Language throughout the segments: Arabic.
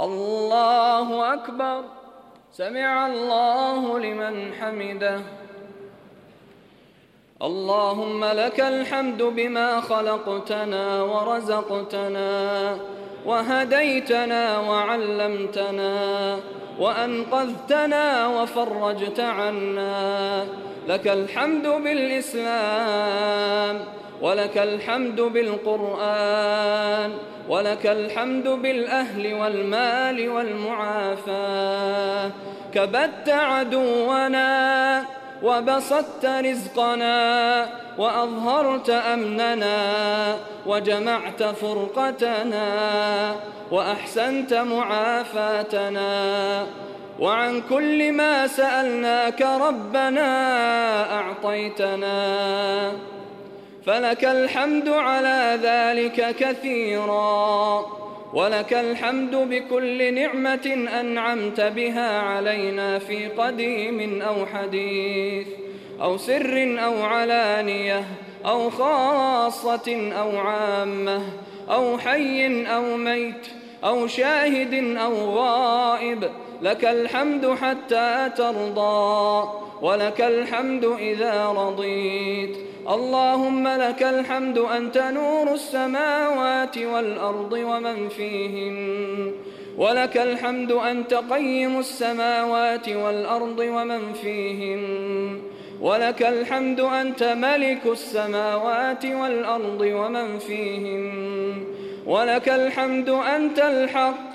الله أكبر. سمع الله لمن حمده. اللهم لك الحمد بما خلقتنا ورزقتنا وهديتنا وعلمتنا وأنقذتنا وفرجت عنا. لك الحمد بالإسلام ولك الحمد بالقرآن ولك الحمد بالأهل والمال والمعافاة كبت عدونا وبسطت رزقنا وأظهرت أمننا وجمعت فرقتنا وأحسنت معافاتنا. وعن كل ما سألناك ربنا أعطيتنا. فلك الحمد على ذلك كثيرا. ولك الحمد بكل نعمة أنعمت بها علينا في قديم أو حديث أو سر أو علانية أو خاصة أو عامة أو حي أو ميت أو شاهد أو غائب لك الحمد حتى ترضى ولك الحمد إذا رضيت. اللهم لك الحمد أنت نور السماوات والأرض ومن فيهن. ولك الحمد أنت قيم السماوات والأرض ومن فيهن. ولك الحمد أنت ملك السماوات والأرض ومن فيهن. ولك الحمد أنت الحق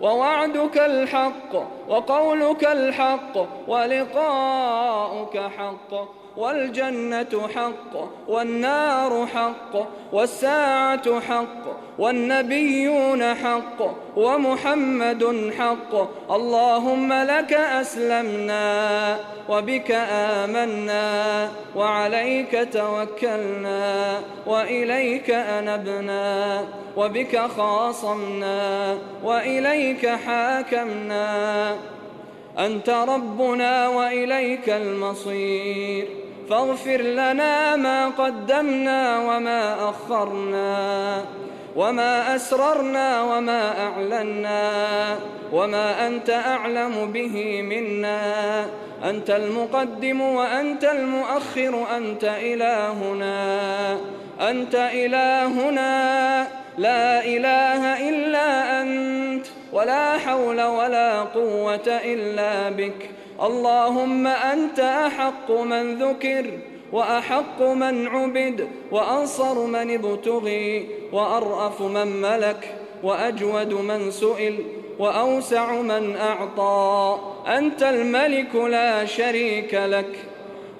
ووعدك الحق وقولك الحق ولقاؤك حق والجنة حق والنار حق والساعة حق والنبيون حق ومحمد حق. اللهم لك أسلمنا وبك آمنا وعليك توكلنا وإليك أنبنا وبك خاصمنا وإليك حاكمنا. أنت ربنا وإليك المصير. فاغفر لنا ما قدمنا وما أخرنا وما أسررنا وما أعلنا وما أنت أعلم به منا أنت المقدم وأنت المؤخر أنت إلهنا أنت إلهنا. لا إله إلا أنت ولا حول ولا قوة إلا بك. اللهم أنت أحق من ذكر وأحق من عبد وأنصر من ابتغي وأرأف من ملك وأجود من سئل وأوسع من أعطى. أنت الملك لا شريك لك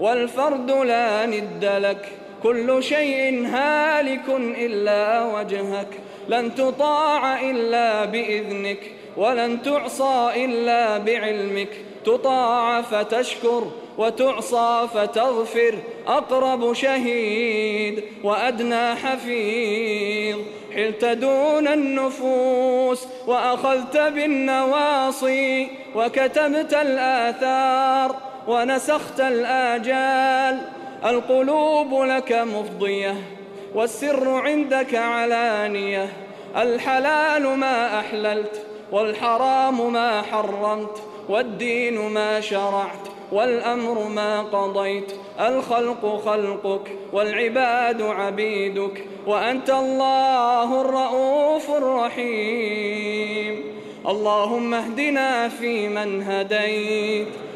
والفرد لا ند لك. كل شيء هالك إلا وجهك. لن تطاع إلا بإذنك ولن تعصى إلا بعلمك. تطاع فتشكر وتعصى فتغفر أقرب شهيد وأدنى حفيظ. حلت دون النفوس وأخذت بالنواصي وكتبت الآثار ونسخت الآجال. القلوب لك مفضية والسر عندك علانية. الحلال ما أحللت والحرام ما حرمت. والدين ما شرعت والأمر ما قضيت الخلق خلقك والعباد عبيدك وأنت الله الرؤوف الرحيم اللهم اهدنا فيمن هديت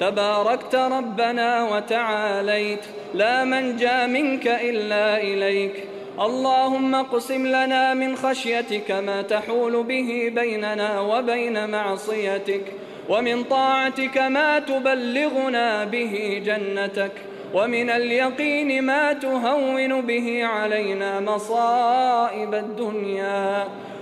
تباركت ربنا وتعاليت. لا من جاء منك إلا إليك. اللهم اقسم لنا من خشيتك ما تحول به بيننا وبين معصيتك ومن طاعتك ما تبلغنا به جنتك ومن اليقين ما تهون به علينا مصائب الدنيا.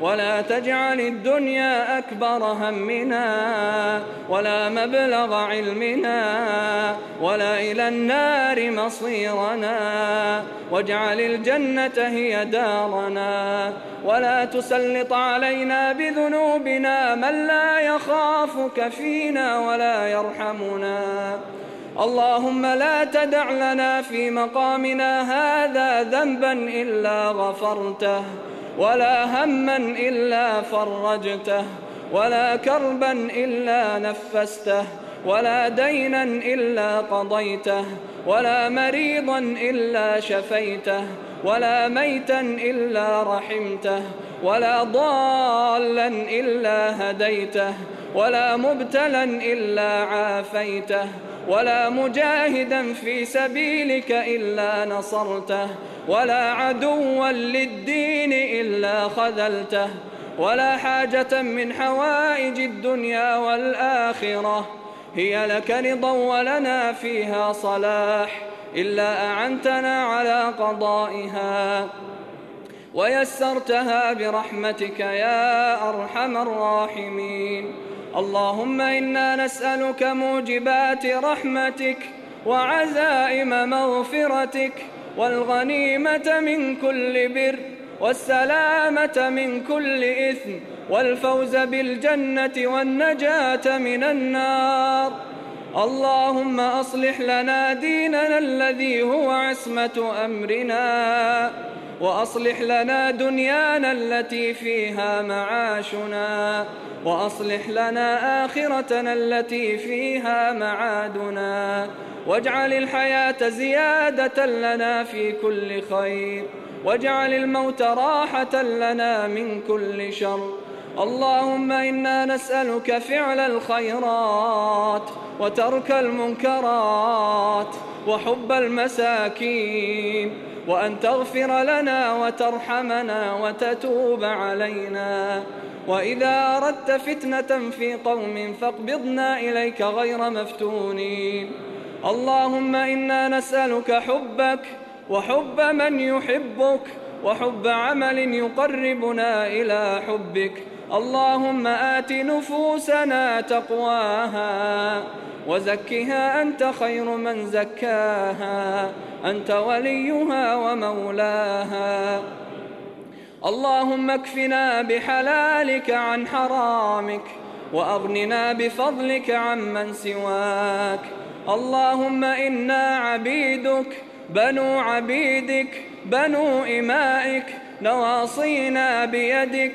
ولا تجعل الدنيا أكبر همنا ولا مبلغ علمنا ولا إلى النار مصيرنا واجعل الجنة هي دارنا ولا تسلط علينا بذنوبنا من لا يخافك فينا ولا يرحمنا اللهم لا تدع لنا في مقامنا هذا ذنبا إلا غفرته ولا هما إلا فرجته ولا كربا إلا نفسته ولا دينا إلا قضيته ولا مريضا إلا شفيته ولا ميتا إلا رحمته ولا ضالا إلا هديته ولا مبتلا إلا عافيته ولا مجاهدا في سبيلك إلا نصرته ولا عدوا للدين إلا خذلته ولا حاجة من حوائج الدنيا والآخرة. هي لك رضا ولنا فيها صلاح إلا أعنتنا على قضائها. ويسرتها برحمتك يا أرحم الراحمين. اللهم إنا نسألك موجبات رحمتك وعزائم مغفرتك. والغنيمة من كل بر والسلامة من كل إثم والفوز بالجنة والنجاة من النار. اللهم أصلح لنا ديننا الذي هو عصمة أمرنا. وأصلح لنا دنيانا التي فيها معاشنا وأصلح لنا آخرتنا التي فيها معادنا. واجعل الحياة زيادة لنا في كل خير. واجعل الموت راحة لنا من كل شر. اللهم إنا نسألك فعل الخيرات وترك المنكرات وحب المساكين وأن تغفر لنا وترحمنا وتتوب علينا. وإذا أردت فتنة في قوم فاقبضنا إليك غير مفتونين. اللهم إنا نسألك حبك وحب من يحبك وحب عمل يقربنا إلى حبك. اللهم آت نفوسنا تقواها وزكها أنت خير من زكاها أنت وليها ومولاها. اللهم اكفنا بحلالك عن حرامك وأغننا بفضلك عمن سواك. اللهم إنا عبيدك بنو عبيدك بنو إمائك نواصينا بيدك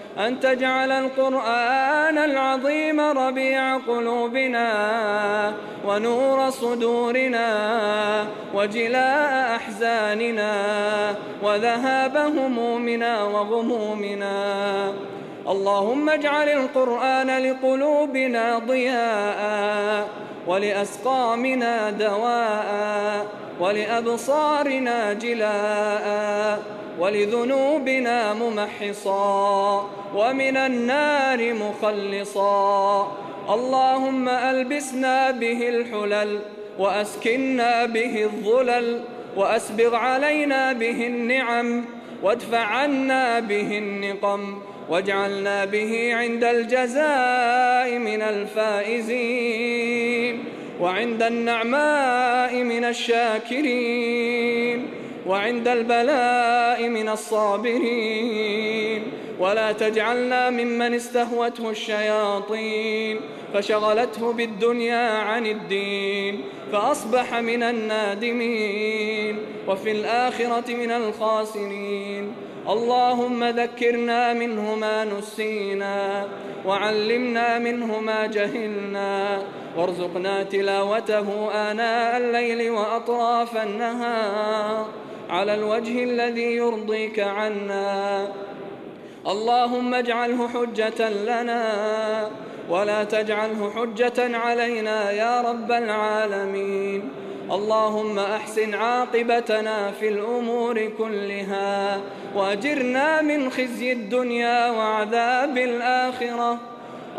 أن تجعل القرآن العظيم ربيع قلوبنا ونور صدورنا وجلاء أحزاننا وذهاب همومنا وغمومنا. اللهم اجعل القرآن لقلوبنا ضياء ولأسقامنا دواء ولأبصارنا جلاء ولذنوبنا ممحصا ومن النار مخلصا. اللهم ألبسنا به الحلل وأسكنا به الظلل وأسبغ علينا به النعم وادفع عنا به النقم واجعلنا به عند الجزاء من الفائزين وعند النعماء من الشاكرين. وعند البلاء من الصابرين. ولا تجعلنا ممن استهوته الشياطين. فشغلته بالدنيا عن الدين. فأصبح من النادمين. وفي الآخرة من الخاسرين. اللهم ذكرنا منه ما نسينا. وعلمنا منه ما جهلنا. وارزقنا تلاوته آناء الليل وأطراف النهار. على الوجه الذي يرضيك عنا. اللهم اجعله حجة لنا ولا تجعله حجة علينا يا رب العالمين. اللهم أحسن عاقبتنا في الأمور كلها وأجرنا من خزي الدنيا وعذاب الآخرة.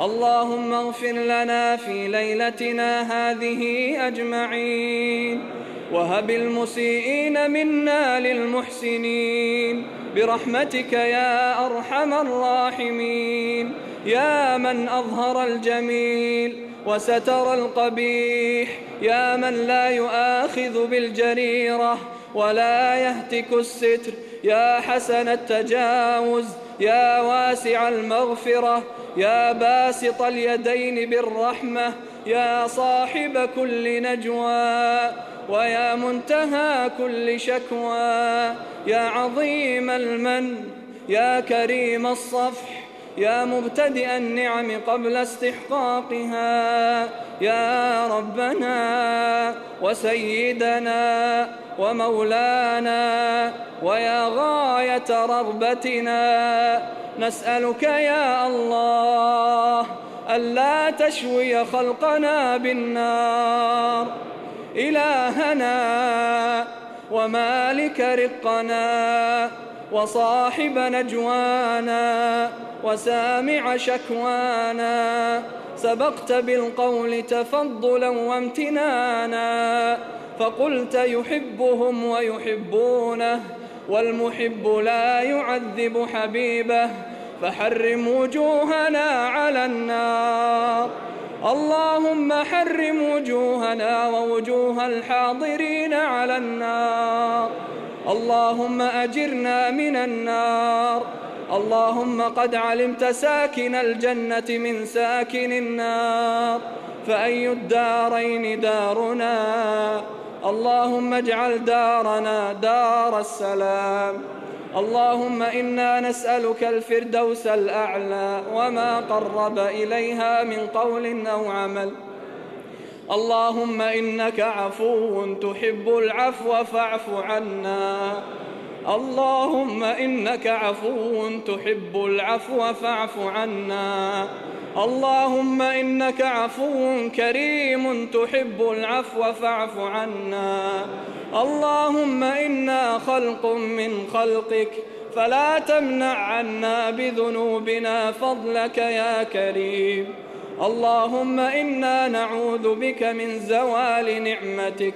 اللهم اغفر لنا في ليلتنا هذه أجمعين. وهب المسيئين منا للمحسنين. برحمتك يا أرحم الراحمين. يا من أظهر الجميل وستر القبيح. يا من لا يؤاخذ بالجريرة ولا يهتك الستر. يا حسن التجاوز يا واسع المغفرة يا باسط اليدين بالرحمة يا صاحب كل نجوى ويا منتهى كل شكوى يا عظيم المن يا كريم الصفح يا مبتدئ النعم قبل استحقاقها يا ربنا وسيدنا ومولانا ويا غاية رغبتنا نسألك يا الله ألا تشوي خلقنا بالنار. إلهنا ومالك رقنا وصاحب نجوانا وسامع شكوانا. سبقت بالقول تفضلا وامتنانا. فقلت يحبهم ويحبونه والمحب لا يعذب حبيبه. فحرم وجوهنا على النار. اللهم حرم وجوهنا ووجوه الحاضرين على النار. اللهم أجرنا من النار. اللهم قد علمت ساكن الجنة من ساكن النار. فأي الدارين دارنا؟ اللهم اجعل دارنا دار السلام. اللهم إنا نسألك الفردوس الأعلى وما قرب إليها من قول أو عمل. اللهم إنك عفو تحب العفو فاعف عنا. اللهم إنك عفو تحب العفو فاعف عنا. اللهم إنك عفو كريم تحب العفو فاعف عنا. اللهم إنا خلق من خلقك فلا تمنع عنا بذنوبنا فضلك يا كريم. اللهم إنا نعوذ بك من زوال نعمتك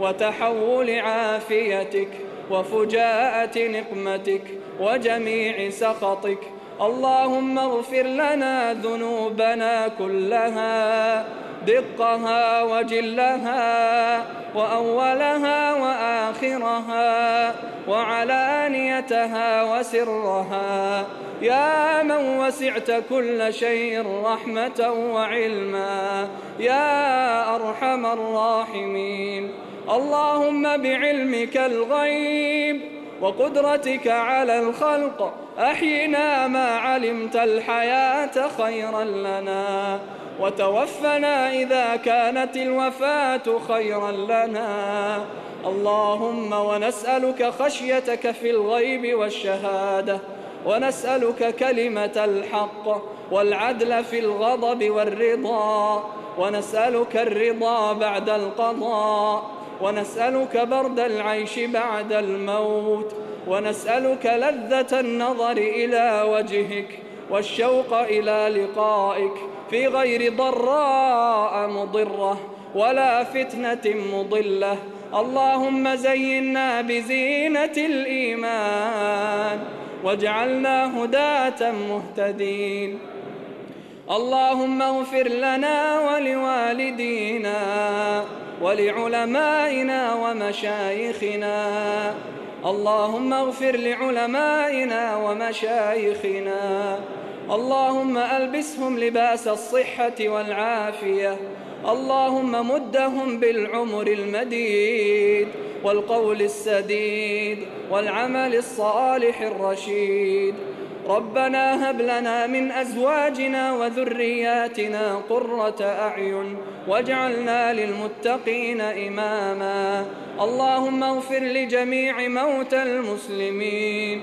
وتحول عافيتك وفجاءة نقمتك وجميع سخطك. اللهم اغفر لنا ذنوبنا كلها. دقها وجلها وأولها وآخرها وعلانيتها وسرها يا من وسعت كل شيء رحمة وعلما يا أرحم الراحمين اللهم بعلمك الغيب وقدرتك على الخلق أحينا ما علمت الحياة خيرا لنا وتوفنا إذا كانت الوفاة خيرا لنا. اللهم ونسألك خشيتك في الغيب والشهادة ونسألك كلمة الحق والعدل في الغضب والرضا ونسألك الرضا بعد القضاء ونسألك برد العيش بعد الموت ونسألك لذة النظر إلى وجهك والشوق إلى لقائك. في غير ضراء مضرة ولا فتنة مضلة. اللهم زينا بزينة الإيمان واجعلنا هداة مهتدين. اللهم اغفر لنا ولوالدينا ولعلمائنا ومشايخنا. اللهم اغفر لعلمائنا ومشايخنا. اللهم ألبسهم لباس الصحة والعافية. اللهم مدهم بالعمر المديد والقول السديد والعمل الصالح الرشيد. ربنا هب لنا من أزواجنا وذرياتنا قرة أعين واجعلنا للمتقين إماما. اللهم اغفر لجميع موتى المسلمين.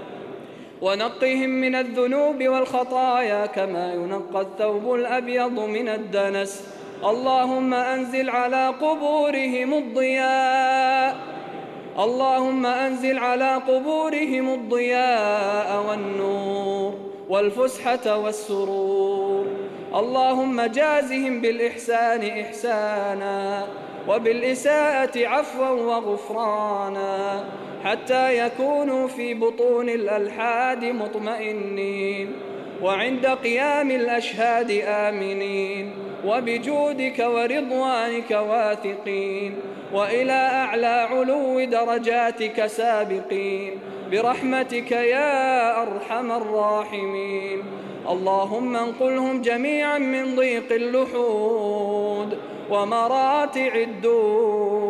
ونقهم من الذنوب والخطايا كما ينقى الثوب الأبيض من الدنس. اللهم أنزل على قبورهم الضياء. اللهم أنزل على قبورهم الضياء والنور والفسحة والسرور. اللهم جازهم بالإحسان إحسانا وبالإساءة عفوا وغفرانا. حتى يكونوا في بطون الألحاد مطمئنين. وعند قيام الأشهاد آمنين. وبجودك ورضوانك واثقين. وإلى أعلى علو درجاتك سابقين. برحمتك يا أرحم الراحمين. اللهم انقلهم جميعا من ضيق اللحود ومراتع الدود.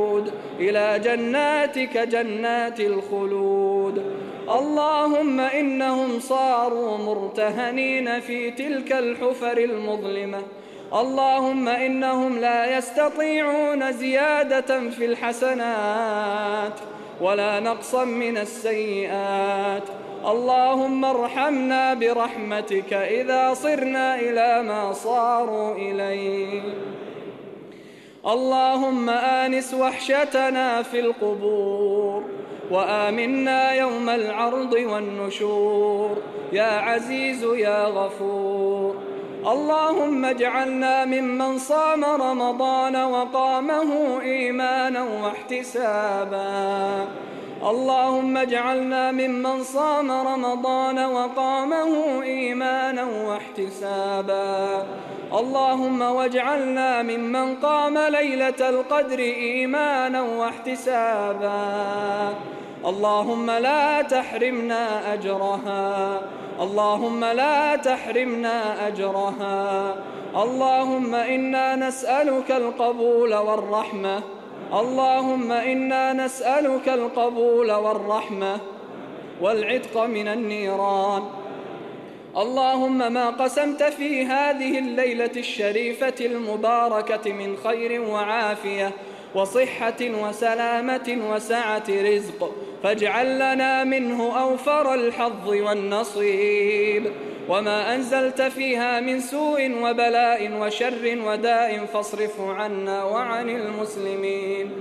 إلى جناتك جنات الخلود. اللهم إنهم صاروا مرتهنين في تلك الحفر المظلمة. اللهم إنهم لا يستطيعون زيادة في الحسنات ولا نقصا من السيئات. اللهم ارحمنا برحمتك إذا صرنا إلى ما صاروا إليه. اللهم آنس وحشتنا في القبور وآمنا يوم العرض والنشور. يا عزيز يا غفور. اللهم اجعلنا ممن صام رمضان وقامه إيمانا واحتسابا. اللهم اجعلنا ممن صام رمضان وقامه إيمانا واحتسابا. اللهم واجعلنا ممن قام ليلة القدر إيمانا واحتسابا. اللهم لا تحرمنا أجرها. اللهم لا تحرمنا أجرها. اللهم إنا نسألك القبول والرحمة. اللهم إنا نسألك القبول والرحمة. والعتق من النيران. اللهم ما قسمت في هذه الليلة الشريفة المباركة من خير وعافية وصحة وسلامة وسعة رزق فاجعل لنا منه أوفر الحظ والنصيب. وما أنزلت فيها من سوء وبلاء وشر وداء فاصرفه عنا وعن المسلمين.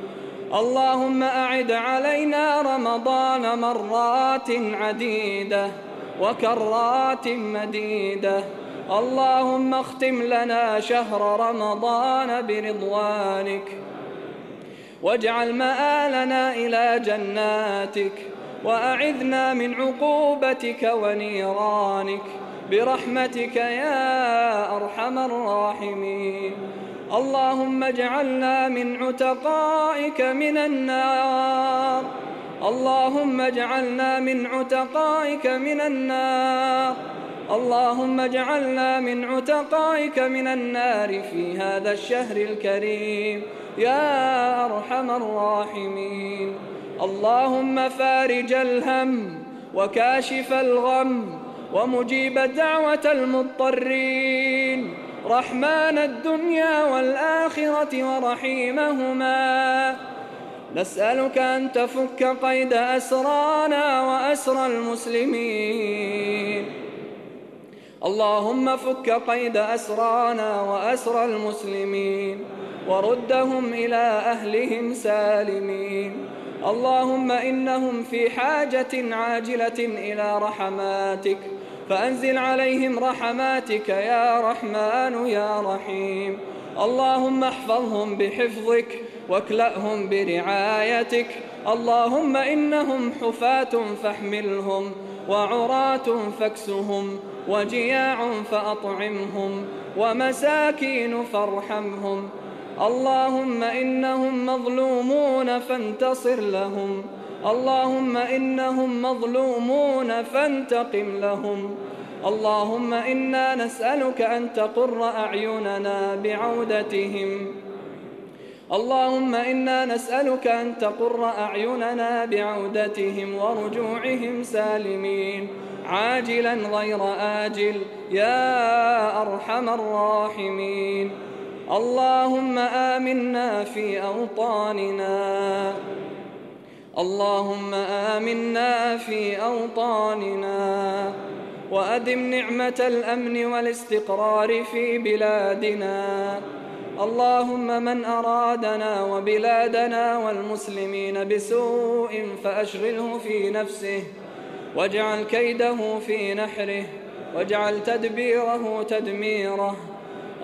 اللهم أعد علينا رمضان مرات عديدة. وكرات مديدة. اللهم اختم لنا شهر رمضان برضوانك. واجعل مآلنا إلى جناتك. وأعذنا من عقوبتك ونيرانك. برحمتك يا أرحم الراحمين. اللهم اجعلنا من عتقائك من النار. اللهم اجعلنا من عتقائك من النار. اللهم اجعلنا من عتقائك من النار في هذا الشهر الكريم. يا أرحم الراحمين. اللهم فارج الهم وكاشف الغم ومجيب دعوة المضطرين. رحمن الدنيا والآخرة ورحيمهما. نسألك أن تفك قيد أسرانا وأسر المسلمين. اللهم فك قيد أسرانا وأسر المسلمين وردهم إلى أهلهم سالمين. اللهم إنهم في حاجة عاجلة إلى رحماتك. فأنزل عليهم رحماتك يا رحمن يا رحيم. اللهم احفظهم بحفظك. واكلأهم برعايتك. اللهم إنهم حفاة فاحملهم وعراة فاكسهم وجياع فأطعمهم ومساكين فارحمهم. اللهم إنهم مظلومون فانتصر لهم. اللهم إنهم مظلومون فانتقم لهم. اللهم إنا نسألك أن تقر أعيننا بعودتهم. اللهم إنا نسألك أن تقر أعيننا بعودتهم ورجوعهم سالمين. عاجلا غير آجل يا أرحم الراحمين. اللهم آمنا في أوطاننا. اللهم آمنا في أوطاننا. وأدم نعمة الأمن والاستقرار في بلادنا. اللهم من أرادنا وبلادنا والمسلمين بسوء فأشغله في نفسه واجعل كيده في نحره واجعل تدبيره تدميره.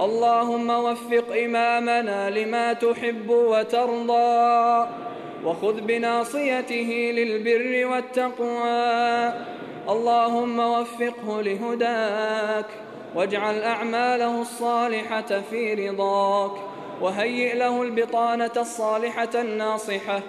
اللهم وفق إمامنا لما تحب وترضى وخذ بناصيته للبر والتقوى. اللهم وفقه لهداك واجعل أعماله الصالحة في رضاك وهيئ له البطانة الصالحة الناصحة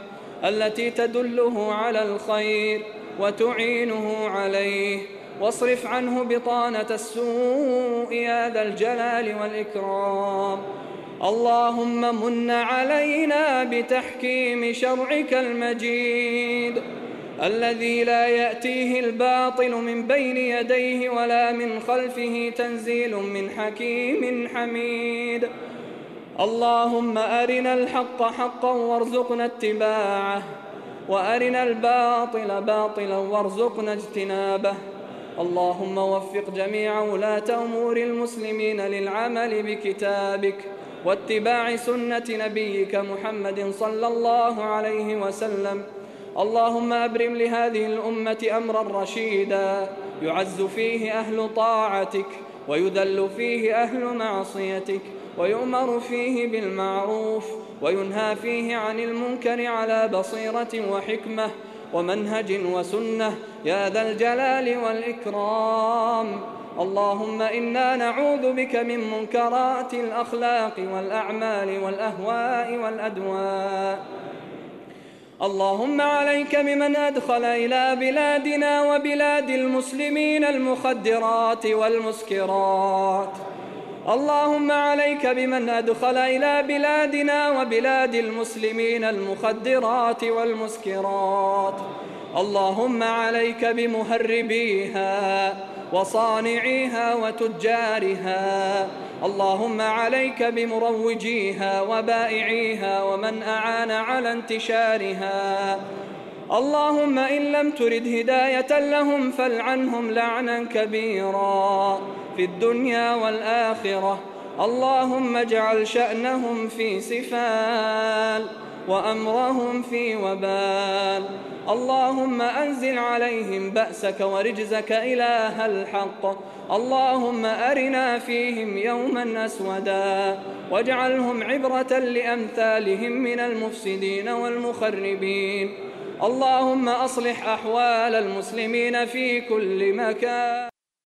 التي تدله على الخير وتعينه عليه. واصرف عنه بطانة السوء يا ذا الجلال والإكرام. اللهم من علينا بتحكيم شرعك المجيد. الذي لا يأتيه الباطل من بين يديه ولا من خلفه تنزيل من حكيم حميد. اللهم أرنا الحق حقا وارزقنا اتباعه وأرنا الباطل باطلا وارزقنا اجتنابه. اللهم وفق جميع ولاة أمور المسلمين للعمل بكتابك واتباع سنة نبيك محمد صلى الله عليه وسلم. اللهم أبرم لهذه الأمة أمرا رشيدا. يعز فيه أهل طاعتك ويذل فيه أهل معصيتك ويؤمر فيه بالمعروف وينهى فيه عن المنكر على بصيرة وحكمة ومنهج وسنة. يا ذا الجلال والإكرام. اللهم إنا نعوذ بك من منكرات الأخلاق والأعمال والأهواء والأدواء. اللهم عليك بمن أدخل إلى بلادنا وبلاد المسلمين المخدرات والمسكرات. اللهم عليك بمن أدخل إلى بلادنا وبلاد المسلمين المخدرات والمسكرات. اللهم عليك بمهربيها. وصانعيها وتجارها. اللهم عليك بمروجيها وبائعيها ومن أعان على انتشارها. اللهم إن لم ترد هداية لهم فالعنهم لعنا كبيرا. في الدنيا والآخرة. اللهم اجعل شأنهم في سفال. وأمرهم في وبال. اللهم أنزل عليهم بأسك ورجزك إله الحق. اللهم أرنا فيهم يوما أسودا. واجعلهم عبرة لأمثالهم من المفسدين والمخربين. اللهم أصلح أحوال المسلمين في كل مكان.